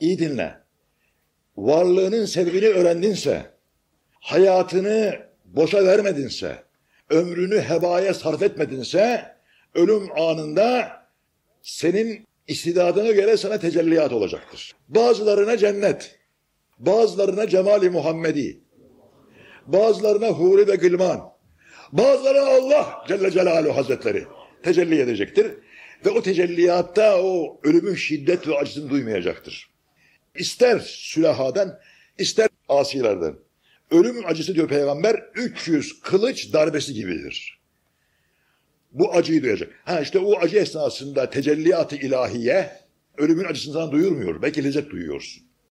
iyi dinle. Varlığının sebebini öğrendinse, hayatını boşa vermedinse, ömrünü hebaya sarf etmedinse, ölüm anında senin istidadına göre sana tecelliyat olacaktır. Bazılarına cennet, bazılarına cemali Muhammedi, bazılarına huri ve gılman, bazılarına Allah Celle Celaluhu Hazretleri tecelli edecektir. Ve o tecelliyatta o ölümün şiddet ve acısını duymayacaktır. İster sülahadan, ister asilerden. Ölümün acısı diyor peygamber 300 kılıç darbesi gibidir. Bu acıyı duyacak. Ha işte o acı esnasında tecelliyat-ı ilahiye ölümün acısını sana duyurmuyor. Belki lezzet duyuyorsun.